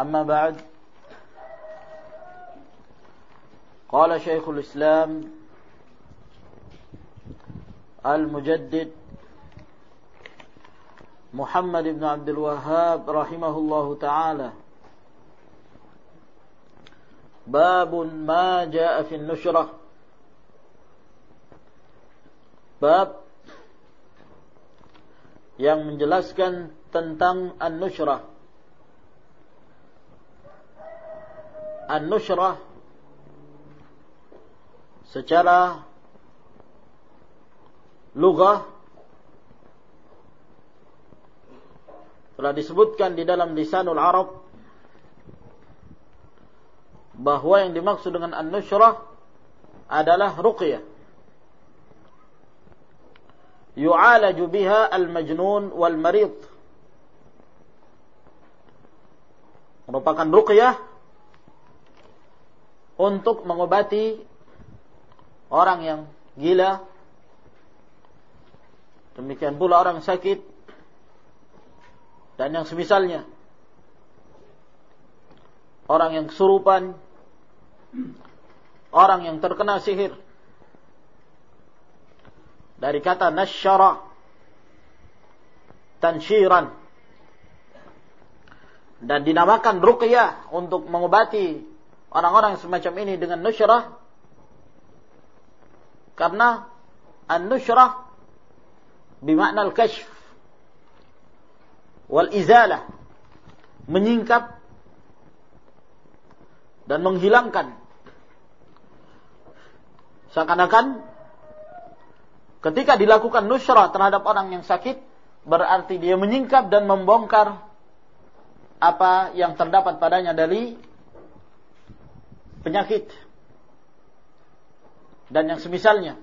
أما بعد قال شيخ الإسلام المجدد محمد بن عبد الوهاب رحمه الله تعالى باب ما جاء في النشرة bab yang menjelaskan tentang an-nushrah. An-nushrah secara lugah telah disebutkan di dalam lisanul Arab bahwa yang dimaksud dengan an-nushrah adalah ruqyah. Yu'alaju biha al-majnun wal marid merupakan ruqyah untuk mengobati orang yang gila. Demikian pula orang sakit dan yang semisalnya. Orang yang kesurupan orang yang terkena sihir. Dari kata nasyara tansyiran. Dan dinamakan ruqyah untuk mengobati orang-orang semacam ini dengan nusyrah. Karena an-nusyrah bimakna al-kashf wal izalah menyingkap dan menghilangkan. Seakan-akan Ketika dilakukan nusrah terhadap orang yang sakit, berarti dia menyingkap dan membongkar apa yang terdapat padanya dari penyakit dan yang semisalnya.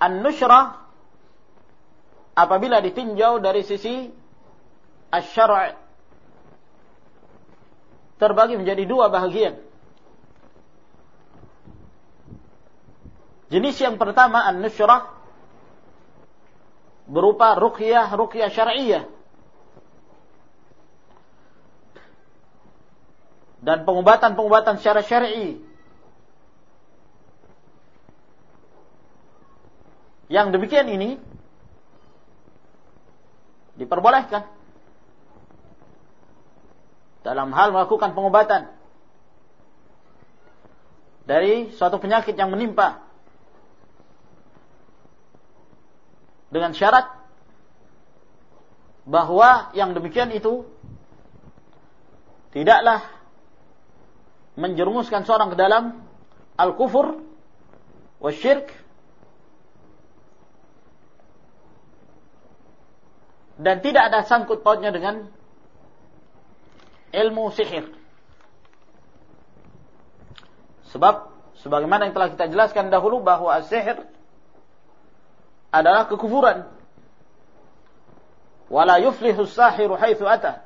An-nusrah apabila ditinjau dari sisi asy-syara' terbagi menjadi dua bahagian. Jenis yang pertama an-nusyrah berupa ruqyah ruqyah syar'iyyah. Dan pengobatan-pengobatan secara syar'i. Yang demikian ini diperbolehkan dalam hal melakukan pengobatan dari suatu penyakit yang menimpa dengan syarat bahwa yang demikian itu tidaklah menjerumuskan seorang ke dalam al-kufur wasyirk dan tidak ada sangkut pautnya dengan ilmu sihir. Sebab sebagaimana yang telah kita jelaskan dahulu bahwa sihir adalah kekufuran. Wala yuflihu sahiru haitsu ata.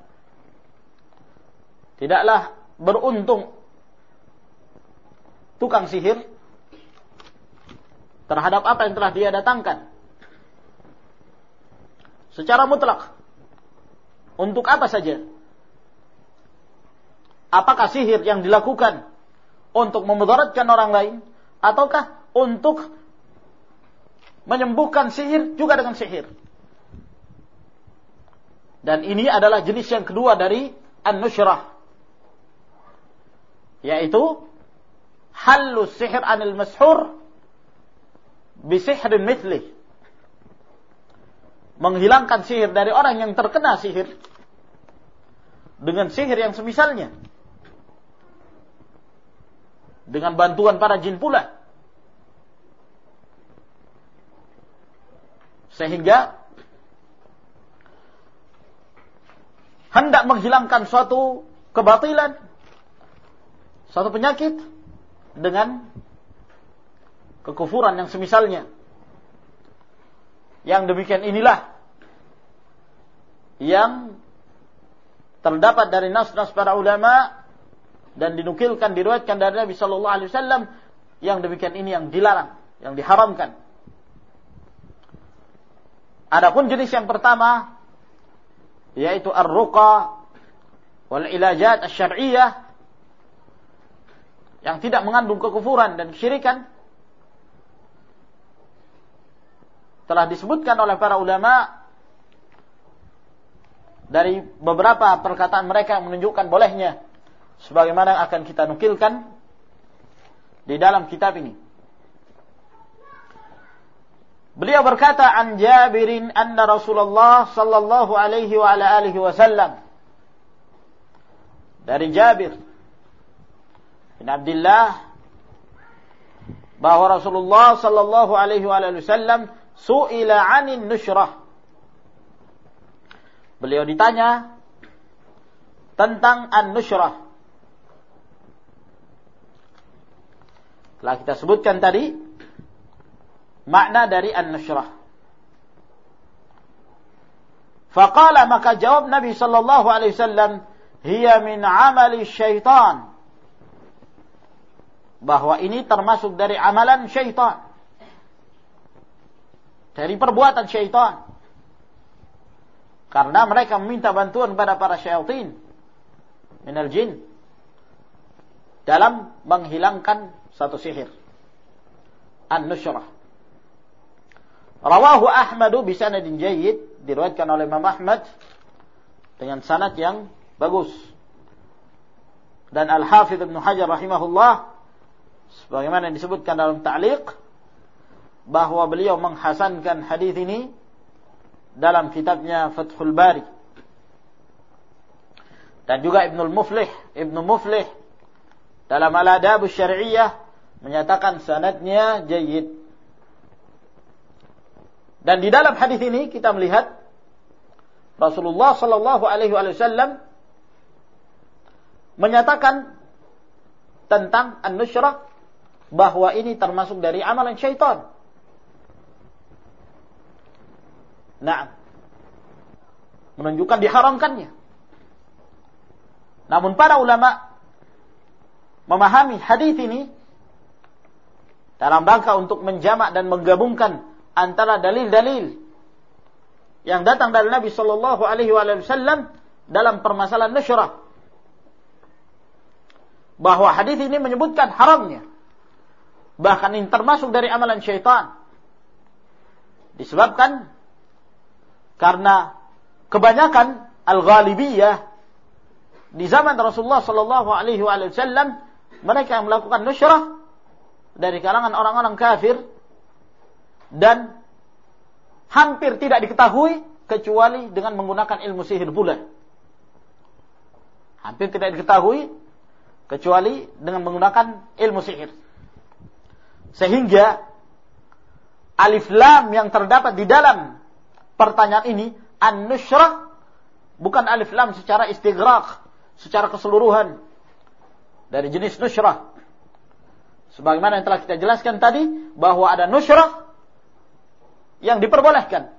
Tidaklah beruntung tukang sihir terhadap apa yang telah dia datangkan. Secara mutlak. Untuk apa saja? Apakah sihir yang dilakukan untuk memudaratkan orang lain ataukah untuk menyembuhkan sihir juga dengan sihir. Dan ini adalah jenis yang kedua dari an-nusyrah. yaitu halus sihir anil mashur? Bisihrin mithlih. Menghilangkan sihir dari orang yang terkena sihir dengan sihir yang semisalnya. Dengan bantuan para jin pula. Sehingga hendak menghilangkan suatu kebatilan suatu penyakit dengan kekufuran yang semisalnya yang demikian inilah yang terdapat dari nas-nas para ulama dan dinukilkan diriwayatkan dari Nabi Shallallahu Alaihi Wasallam yang demikian ini yang dilarang, yang diharamkan. Adapun jenis yang pertama yaitu ar-ruqa wal ilajat asy-syar'iyyah yang tidak mengandung kekufuran dan kesyirikan telah disebutkan oleh para ulama dari beberapa perkataan mereka yang menunjukkan bolehnya sebagaimana akan kita nukilkan di dalam kitab ini. Beliau berkata an Jabirin anna Rasulullah sallallahu alaihi wa ala alihi wasallam dari Jabir bin Abdullah bahwa Rasulullah sallallahu alaihi wasallam su'ila 'anin nushrah. Beliau ditanya tentang an-nushrah. Telah kita sebutkan tadi makna dari an-nushrah. Faqala maka jawab Nabi sallallahu alaihi wasallam, "Hiya min amali syaitan." Bahwa ini termasuk dari amalan syaitan dari perbuatan syaitan. Karena mereka meminta bantuan kepada para syaitan minal jin dalam menghilangkan satu sihir. An-nusyrah. Rawahu Ahmadu bisanadin jayyid diriwayatkan oleh Imam Ahmad dengan sanad yang bagus. Dan Al-Hafidh Ibnu Hajar rahimahullah sebagaimana yang disebutkan dalam ta'liq bahwa beliau menghasankan hadis ini dalam kitabnya Fathul Bari. Dan juga Ibnu Muflih, Ibnu Muflih dalam Al-Adab Syar'iyyah menyatakan sanadnya jayyid. Dan di dalam hadis ini kita melihat Rasulullah sallallahu alaihi wasallam menyatakan tentang an-nusyrah bahwa ini termasuk dari amalan syaitan. Nah, menunjukkan diharamkannya. Namun para ulama memahami hadis ini dalam rangka untuk menjamak dan menggabungkan antara dalil-dalil yang datang dari Nabi Shallallahu Alaihi Wasallam dalam permasalahan nusyrah bahwa hadis ini menyebutkan haramnya bahkan ini termasuk dari amalan syaitan disebabkan karena kebanyakan al-ghalibiyah di zaman Rasulullah sallallahu alaihi wasallam mereka yang melakukan nusyrah dari kalangan orang-orang kafir dan hampir tidak diketahui kecuali dengan menggunakan ilmu sihir pula. Hampir tidak diketahui kecuali dengan menggunakan ilmu sihir. Sehingga alif lam yang terdapat di dalam pertanyaan ini an-nusyrah bukan alif lam secara istighraq, secara keseluruhan dari jenis nusyrah. Sebagaimana yang telah kita jelaskan tadi bahwa ada nusyrah yang diperbolehkan.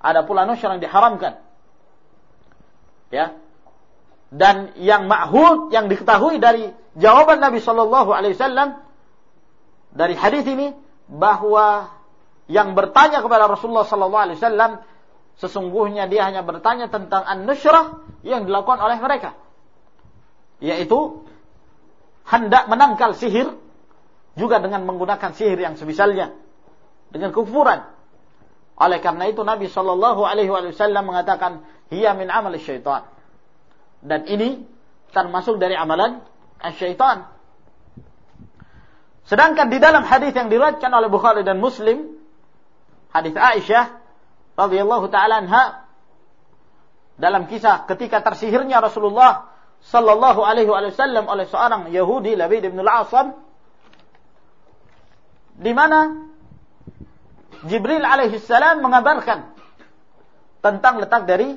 Ada pula nusyrah yang diharamkan. Ya. Dan yang ma'hud yang diketahui dari jawaban Nabi Shallallahu alaihi wasallam dari hadis ini bahwa yang bertanya kepada Rasulullah sallallahu alaihi wasallam sesungguhnya dia hanya bertanya tentang an-nusyrah yang dilakukan oleh mereka yaitu hendak menangkal sihir juga dengan menggunakan sihir yang semisalnya dengan kufuran oleh karena itu Nabi Shallallahu alaihi wasallam mengatakan hiya min amal syaitan dan ini termasuk dari amalan syaitan. Sedangkan di dalam hadis yang diriwayatkan oleh Bukhari dan Muslim, hadis Aisyah radhiyallahu taala anha dalam kisah ketika tersihirnya Rasulullah sallallahu alaihi wasallam oleh seorang Yahudi Labid bin Al-Asam di mana Jibril alaihi salam mengabarkan tentang letak dari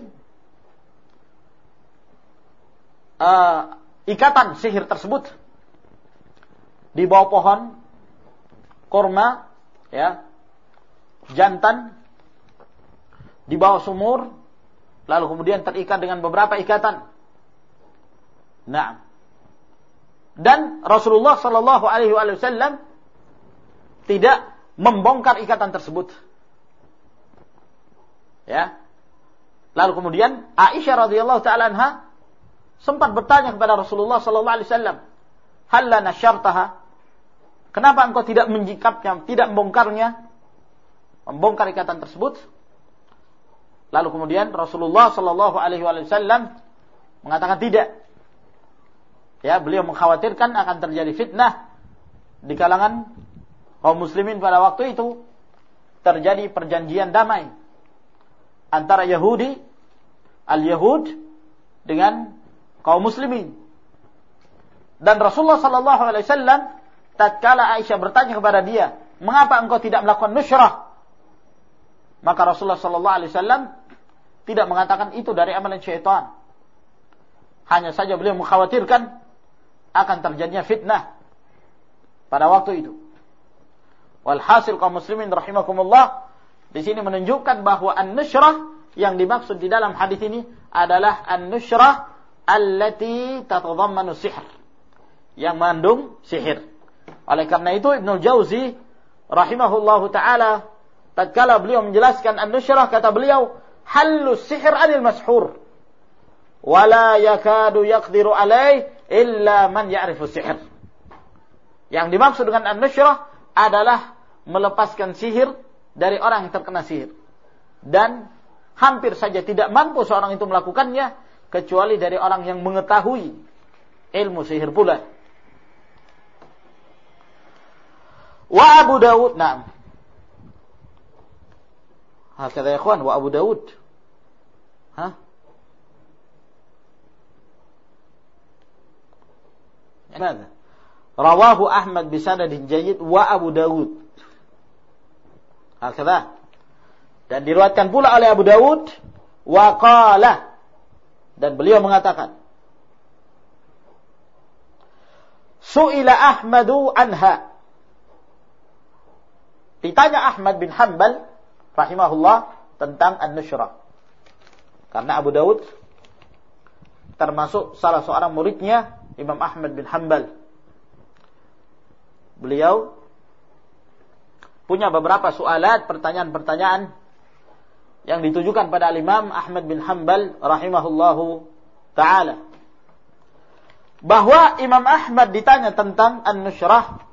uh, ikatan sihir tersebut di bawah pohon korma ya jantan di bawah sumur lalu kemudian terikat dengan beberapa ikatan nah dan Rasulullah Shallallahu Alaihi Wasallam tidak membongkar ikatan tersebut. Ya. Lalu kemudian Aisyah radhiyallahu taala anha sempat bertanya kepada Rasulullah sallallahu alaihi wasallam, "Halla nasyartaha?" Kenapa engkau tidak menjikapnya, tidak membongkarnya? Membongkar ikatan tersebut? Lalu kemudian Rasulullah sallallahu alaihi wasallam mengatakan tidak. Ya, beliau mengkhawatirkan akan terjadi fitnah di kalangan kaum muslimin pada waktu itu terjadi perjanjian damai antara Yahudi al-Yahud dengan kaum muslimin. Dan Rasulullah sallallahu alaihi wasallam tatkala Aisyah bertanya kepada dia, "Mengapa engkau tidak melakukan nusrah?" Maka Rasulullah sallallahu alaihi wasallam tidak mengatakan itu dari amalan syaitan. Hanya saja beliau mengkhawatirkan akan terjadinya fitnah pada waktu itu. Walhasil kaum muslimin rahimakumullah di sini menunjukkan bahwa an-nusrah yang dimaksud di dalam hadis ini adalah an-nusrah allati tatadhammanu sihr yang mengandung sihir. Oleh karena itu Ibnu Jauzi rahimahullahu taala tatkala beliau menjelaskan an-nusrah kata beliau hallu sihr anil mashur wala yakadu yaqdiru alaih illa man ya'rifu sihr. Yang dimaksud dengan an-nusrah adalah melepaskan sihir dari orang yang terkena sihir. Dan hampir saja tidak mampu seorang itu melakukannya kecuali dari orang yang mengetahui ilmu sihir pula. Wa Abu Dawud, nah. Hakada ya ikhwan, wa Abu Dawud. Hah? ماذا؟ Rawahu Ahmad bisanadin jayyid wa Abu Dawud. Hakadha. Dan diriwayatkan pula oleh Abu Dawud wa qala dan beliau mengatakan Su'ila Ahmadu anha. Ditanya Ahmad bin Hanbal rahimahullah tentang an-nushrah. Karena Abu Dawud termasuk salah seorang muridnya Imam Ahmad bin Hanbal beliau punya beberapa soalat, pertanyaan-pertanyaan yang ditujukan pada Imam Ahmad bin Hanbal rahimahullahu taala. Bahwa Imam Ahmad ditanya tentang an-nushrah,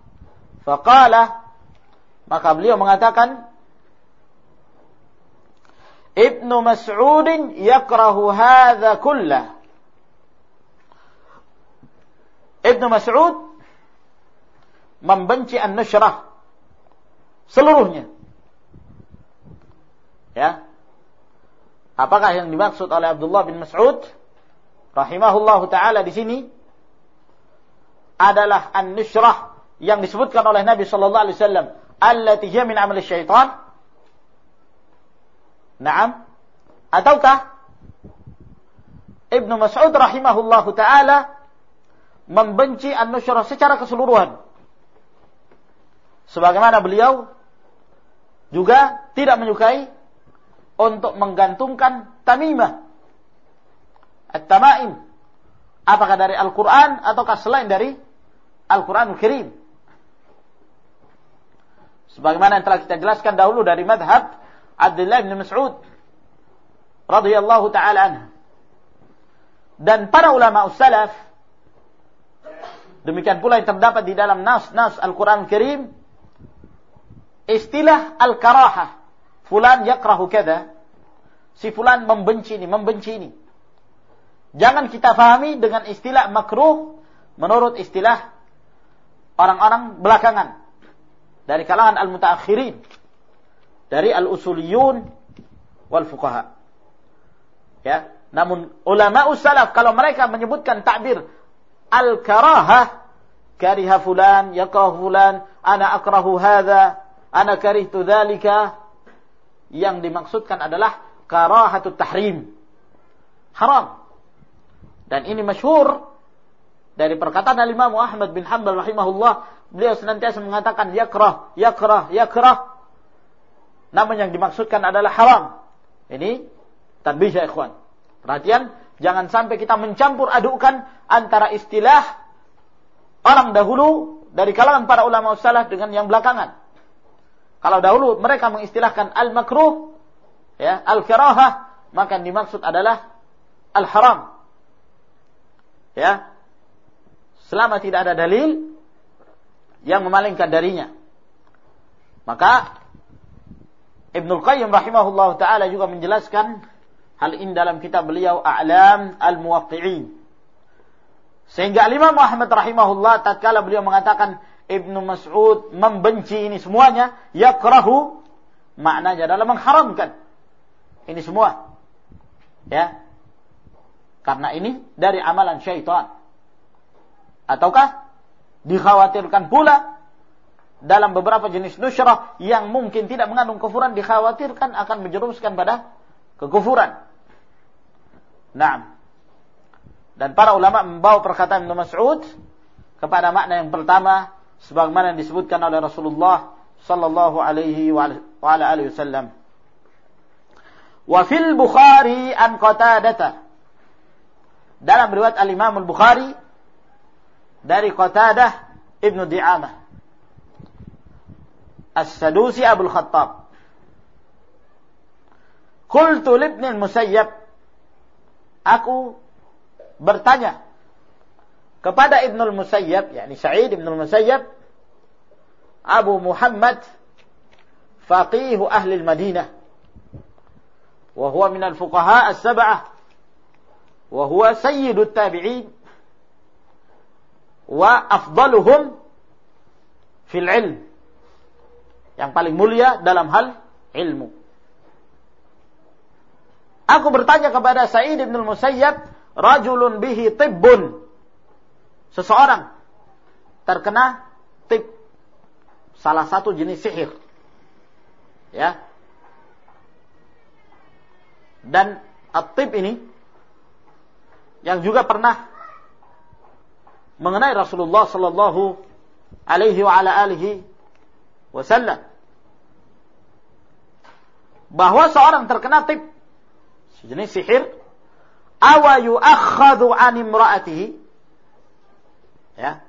faqala maka beliau mengatakan Ibnu Mas'ud yakrahu hadza kullah. Ibnu Mas'ud membenci an-nusyrah seluruhnya. Ya. Apakah yang dimaksud oleh Abdullah bin Mas'ud rahimahullah taala di sini adalah an-nusyrah yang disebutkan oleh Nabi sallallahu alaihi wasallam allati hiya min amali syaitan? Naam. Ataukah Ibnu Mas'ud rahimahullahu taala membenci an-nusyrah secara keseluruhan? Sebagaimana beliau juga tidak menyukai untuk menggantungkan tamimah. At-tamaim. Apakah dari Al-Quran ataukah selain dari Al-Quran Al-Kirim. Sebagaimana yang telah kita jelaskan dahulu dari madhab Abdullah bin Mas'ud radhiyallahu taala anhu. Dan para ulama salaf demikian pula yang terdapat di dalam nas-nas Al-Quran Al-Kirim istilah al-karahah. Fulan yakrahu kada. Si fulan membenci ini, membenci ini. Jangan kita fahami dengan istilah makruh menurut istilah orang-orang belakangan dari kalangan al-mutaakhirin. Dari al-usuliyun wal fuqaha. Ya, namun ulama salaf kalau mereka menyebutkan takbir al-karahah kariha fulan yakrah fulan ana akrahu hadza ana karihtu dzalika yang dimaksudkan adalah karahatut tahrim. Haram. Dan ini masyhur dari perkataan Imam Ahmad bin Hanbal rahimahullah beliau senantiasa mengatakan yakrah yakrah yakrah. Namun yang dimaksudkan adalah haram. Ini tanbih ya ikhwan. Perhatian jangan sampai kita mencampur adukkan antara istilah orang dahulu dari kalangan para ulama salaf dengan yang belakangan. Kalau dahulu mereka mengistilahkan al-makruh ya al-karahah maka yang dimaksud adalah al-haram. Ya selama tidak ada dalil yang memalingkan darinya. Maka Ibnu Qayyim rahimahullah taala juga menjelaskan hal ini dalam kitab beliau A'lam al-Muwaqqi'in. Sehingga Imam Muhammad rahimahullah tatkala beliau mengatakan Ibnu Mas'ud membenci ini semuanya, yakrahu maknanya adalah mengharamkan ini semua. Ya. Karena ini dari amalan syaitan. Ataukah dikhawatirkan pula dalam beberapa jenis nusyrah yang mungkin tidak mengandung kufuran dikhawatirkan akan menjerumuskan pada kekufuran. Nah, dan para ulama membawa perkataan Ibnu Mas'ud kepada makna yang pertama sebagaimana yang disebutkan oleh Rasulullah sallallahu alaihi wa ala alihi wasallam. Wa fil Bukhari an Qatadah dalam riwayat Al-Imam Al-Bukhari dari Qatadah Ibnu Di'amah. As-Sadusi Abu Khattab. Qultu libni al-Musayyab. Aku bertanya kepada Ibnu al-Musayyab, yakni Sa'id Ibnu al-Musayyab, Abu Muhammad faqih ahli al-Madinah. وهو من الفقهاء السبعة وهو سيد التابعين wa afdaluhum fil ilm. Yang paling mulia dalam hal ilmu. Aku bertanya kepada Sa'id bin Musayyab, rajulun bihi tibbun. Seseorang terkena tib salah satu jenis sihir. Ya. Dan at-tib ini yang juga pernah mengenai Rasulullah sallallahu alaihi wa ala alihi wasallam. Bahwa seorang terkena tip sejenis sihir awa yu'akhadhu an imra'atihi? Ya.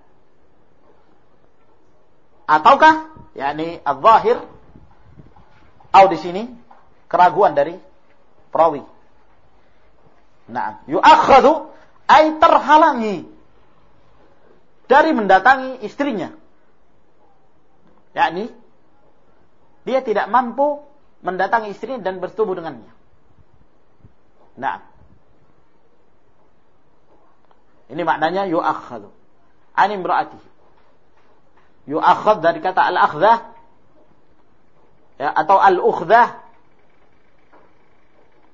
Ataukah yakni al-zahir atau di sini keraguan dari perawi? Nah yu'akhadhu ay terhalangi dari mendatangi istrinya. Yakni dia tidak mampu mendatangi istrinya dan bertubuh dengannya. Nah. Ini maknanya yu'akhadhu. An imra'ati. Yu'akhadh dari kata al-akhdhah ya, atau al-ukhdhah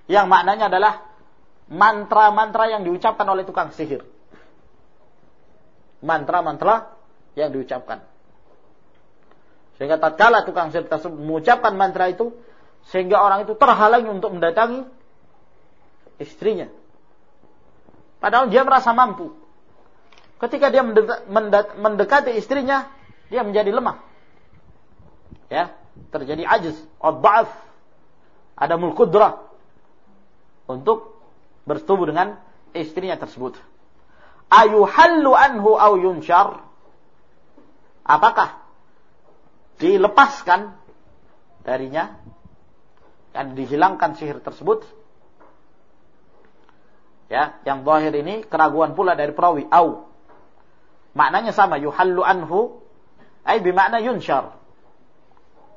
yang maknanya adalah mantra-mantra yang diucapkan oleh tukang sihir mantra-mantra yang diucapkan. Sehingga tatkala tukang sihir tersebut mengucapkan mantra itu, sehingga orang itu terhalangi untuk mendatangi istrinya. Padahal dia merasa mampu. Ketika dia mendekati istrinya, dia menjadi lemah. Ya, terjadi ajiz, adhaf, ada mulkudrah untuk bersetubuh dengan istrinya tersebut ayuhallu anhu au yunshar. Apakah dilepaskan darinya? Dan dihilangkan sihir tersebut? Ya yang zahir ini keraguan pula dari perawi. Au. Maknanya sama yuhallu anhu. Ay bimakna yunshar.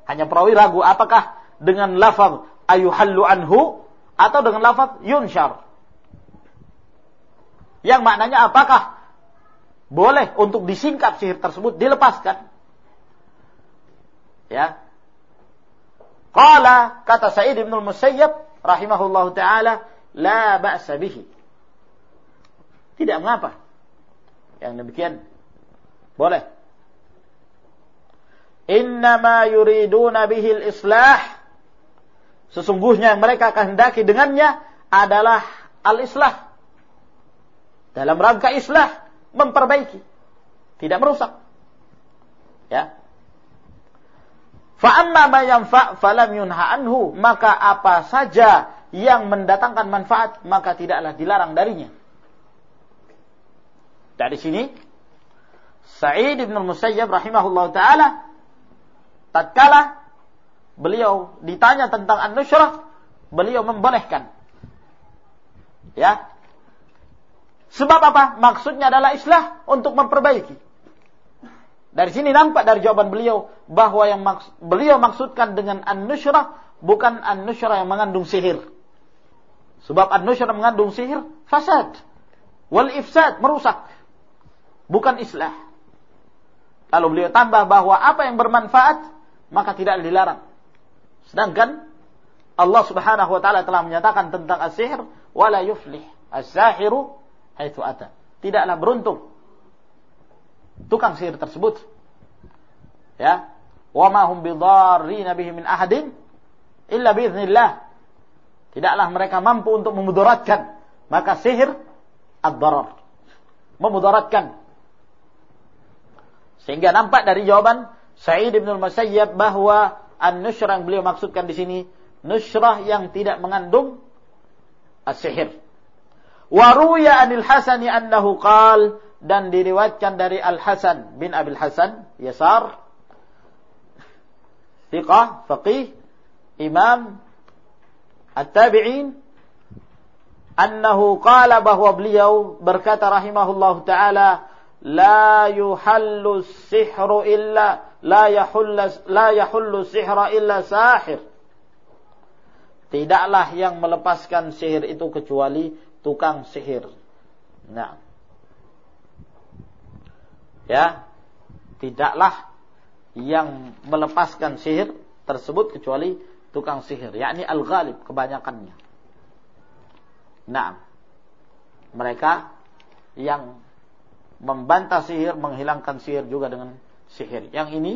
Hanya perawi ragu apakah dengan lafaz ayuhallu anhu atau dengan lafaz yunshar yang maknanya apakah boleh untuk disingkap sihir tersebut dilepaskan. Ya. Qala kata Sa'id bin Musayyab rahimahullahu taala la ba'sa bihi. Tidak mengapa. Yang demikian boleh. Innama yuriduna bihil islah. Sesungguhnya yang mereka kehendaki dengannya adalah al-islah. Dalam rangka islah, memperbaiki. Tidak merusak. Ya. Fa'amma ma yanfa' falam yunha anhu. Maka apa saja yang mendatangkan manfaat, maka tidaklah dilarang darinya. Dari sini, Sa'id ibn Musayyab rahimahullah ta'ala, tatkala beliau ditanya tentang an-nushrah, beliau membolehkan. Ya. Sebab apa? Maksudnya adalah islah untuk memperbaiki. Dari sini nampak dari jawaban beliau bahwa yang maks beliau maksudkan dengan an-nushrah bukan an-nushrah yang mengandung sihir. Sebab an-nushrah mengandung sihir, fasad. Wal ifsad, merusak. Bukan islah. Lalu beliau tambah bahwa apa yang bermanfaat maka tidak dilarang. Sedangkan Allah Subhanahu wa taala telah menyatakan tentang as-sihr wala yuflih as-sahiru haitsu ata. Tidaklah beruntung tukang sihir tersebut. Ya. Wa ma hum bidarrina bihi min ahadin illa biiznillah. Tidaklah mereka mampu untuk memudaratkan. Maka sihir ad-darar. Memudaratkan. Sehingga nampak dari jawaban Sa'id bin al-Musayyab bahwa an-nushrah yang beliau maksudkan di sini nushrah yang tidak mengandung as-sihir. Wa ruya anil Hasani annahu qal dan diriwayatkan dari Al Hasan bin Abil Hasan Yasar thiqah faqih imam at-tabi'in annahu qala bahwa beliau berkata rahimahullahu taala la yuhallu sihru illa la yahullu la yahullu sihra illa sahir. Tidaklah yang melepaskan sihir itu kecuali tukang sihir. Nah. Ya. Tidaklah yang melepaskan sihir tersebut kecuali tukang sihir, yakni al-ghalib kebanyakannya. Nah. Mereka yang membantah sihir, menghilangkan sihir juga dengan sihir. Yang ini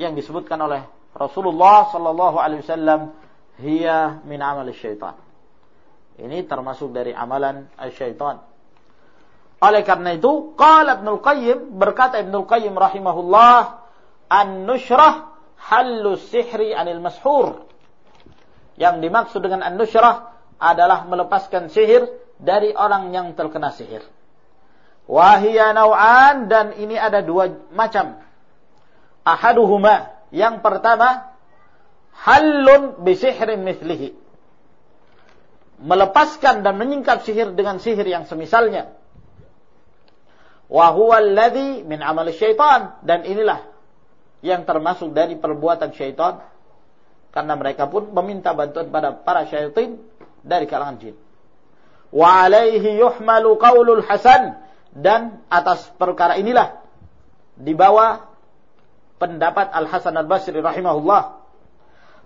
yang disebutkan oleh Rasulullah sallallahu alaihi wasallam hiya min amal syaitan. Ini termasuk dari amalan syaitan. Oleh karena itu, qala Ibnu Qayyim berkata Ibnu Qayyim rahimahullah, an-nushrah hallu sihri anil mashur. Yang dimaksud dengan an-nushrah adalah melepaskan sihir dari orang yang terkena sihir. Wahia nau'an dan ini ada dua macam. Ahaduhuma yang pertama halun bisihrin mithlihi. Melepaskan dan menyingkap sihir dengan sihir yang semisalnya. Wa min amal syaitan. Dan inilah yang termasuk dari perbuatan syaitan. Karena mereka pun meminta bantuan pada para syaitan dari kalangan jin. Wa alaihi yuhmalu qaulul hasan. Dan atas perkara inilah dibawa pendapat Al Hasan Al Basri rahimahullah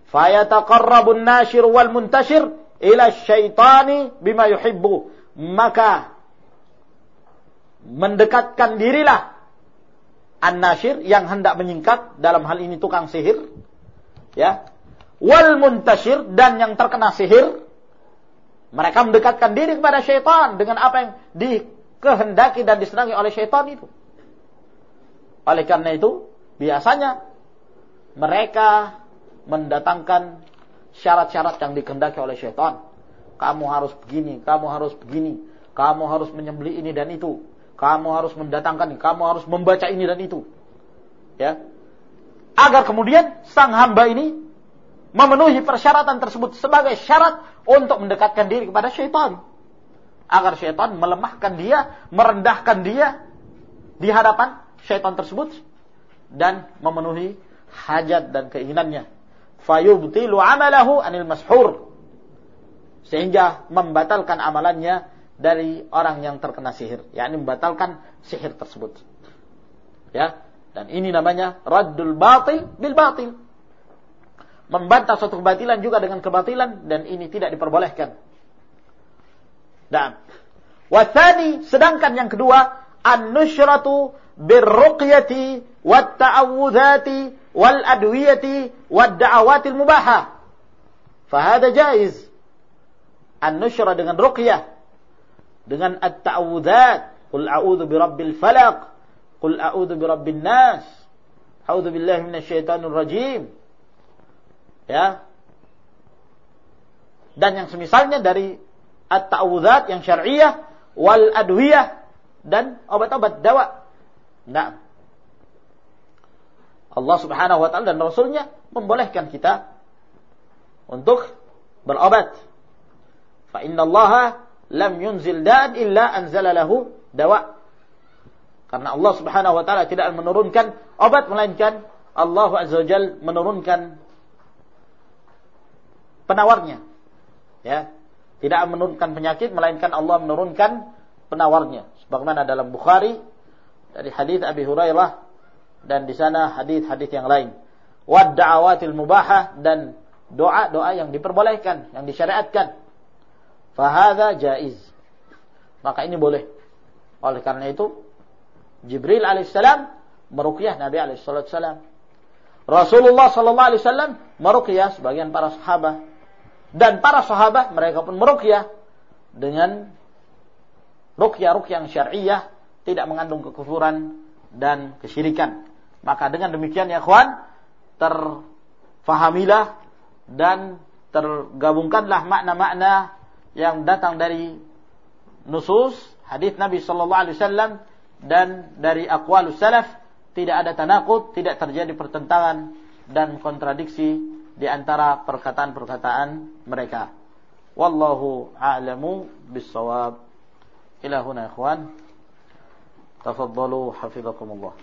fayataqarrabu an-nashir wal muntashir ila syaitani bima yuhibbu maka mendekatkan dirilah an-nashir yang hendak menyingkat dalam hal ini tukang sihir ya wal muntashir dan yang terkena sihir mereka mendekatkan diri kepada syaitan dengan apa yang di kehendaki dan disenangi oleh syaitan itu. Oleh karena itu, biasanya mereka mendatangkan syarat-syarat yang dikehendaki oleh syaitan. Kamu harus begini, kamu harus begini, kamu harus menyembeli ini dan itu, kamu harus mendatangkan kamu harus membaca ini dan itu. Ya. Agar kemudian sang hamba ini memenuhi persyaratan tersebut sebagai syarat untuk mendekatkan diri kepada syaitan agar syaitan melemahkan dia, merendahkan dia di hadapan syaitan tersebut dan memenuhi hajat dan keinginannya. Fayubtilu amalahu anil mashur. Sehingga membatalkan amalannya dari orang yang terkena sihir, yakni membatalkan sihir tersebut. Ya, dan ini namanya raddul batil bil batil. Membantah suatu kebatilan juga dengan kebatilan dan ini tidak diperbolehkan. Dan wasani sedangkan yang kedua an-nusyratu birruqyati wat ta'awudzati wal adwiyati wad da'awatil mubahah. Fahada jaiz. An-nusyra dengan ruqyah. Dengan at-ta'awudzat qul a'udzu birabbil falaq. Qul a'udzu birabbin nas. A'udzu billahi minasyaitonir rajim. Ya. Dan yang semisalnya dari at-ta'awudzat yang syar'iyyah wal adwiyah dan obat-obat dawa. Nah Allah Subhanahu wa taala dan rasulnya membolehkan kita untuk berobat fa inna Allah lam yunzil da'an illa anzala lahu dawa. Karena Allah Subhanahu wa taala tidak menurunkan obat melainkan Allah Azza wa menurunkan penawarnya. Ya. Tidak menurunkan penyakit melainkan Allah menurunkan penawarnya. Sebagaimana dalam Bukhari dari hadis Abi Hurairah dan di sana hadis-hadis yang lain. Wad da'awatil mubahah dan doa-doa yang diperbolehkan, yang disyariatkan. Fahada jaiz. Maka ini boleh. Oleh karena itu, Jibril alaihissalam meruqyah Nabi alaihissalam. Rasulullah sallallahu alaihi wasallam meruqyah sebagian para sahabat dan para sahabat mereka pun meruqyah dengan ruqyah-ruqyah yang syar'iyyah tidak mengandung kekufuran dan kesyirikan. Maka dengan demikian ya kawan, terfahamilah dan tergabungkanlah makna-makna yang datang dari nusus hadis Nabi sallallahu alaihi wasallam dan dari aqwalus salaf tidak ada tanakut, tidak terjadi pertentangan dan kontradiksi di antara perkataan-perkataan mereka. Wallahu a'lamu bis-shawab. Ila huna ikhwan. Tafaddalu hafizakumullah.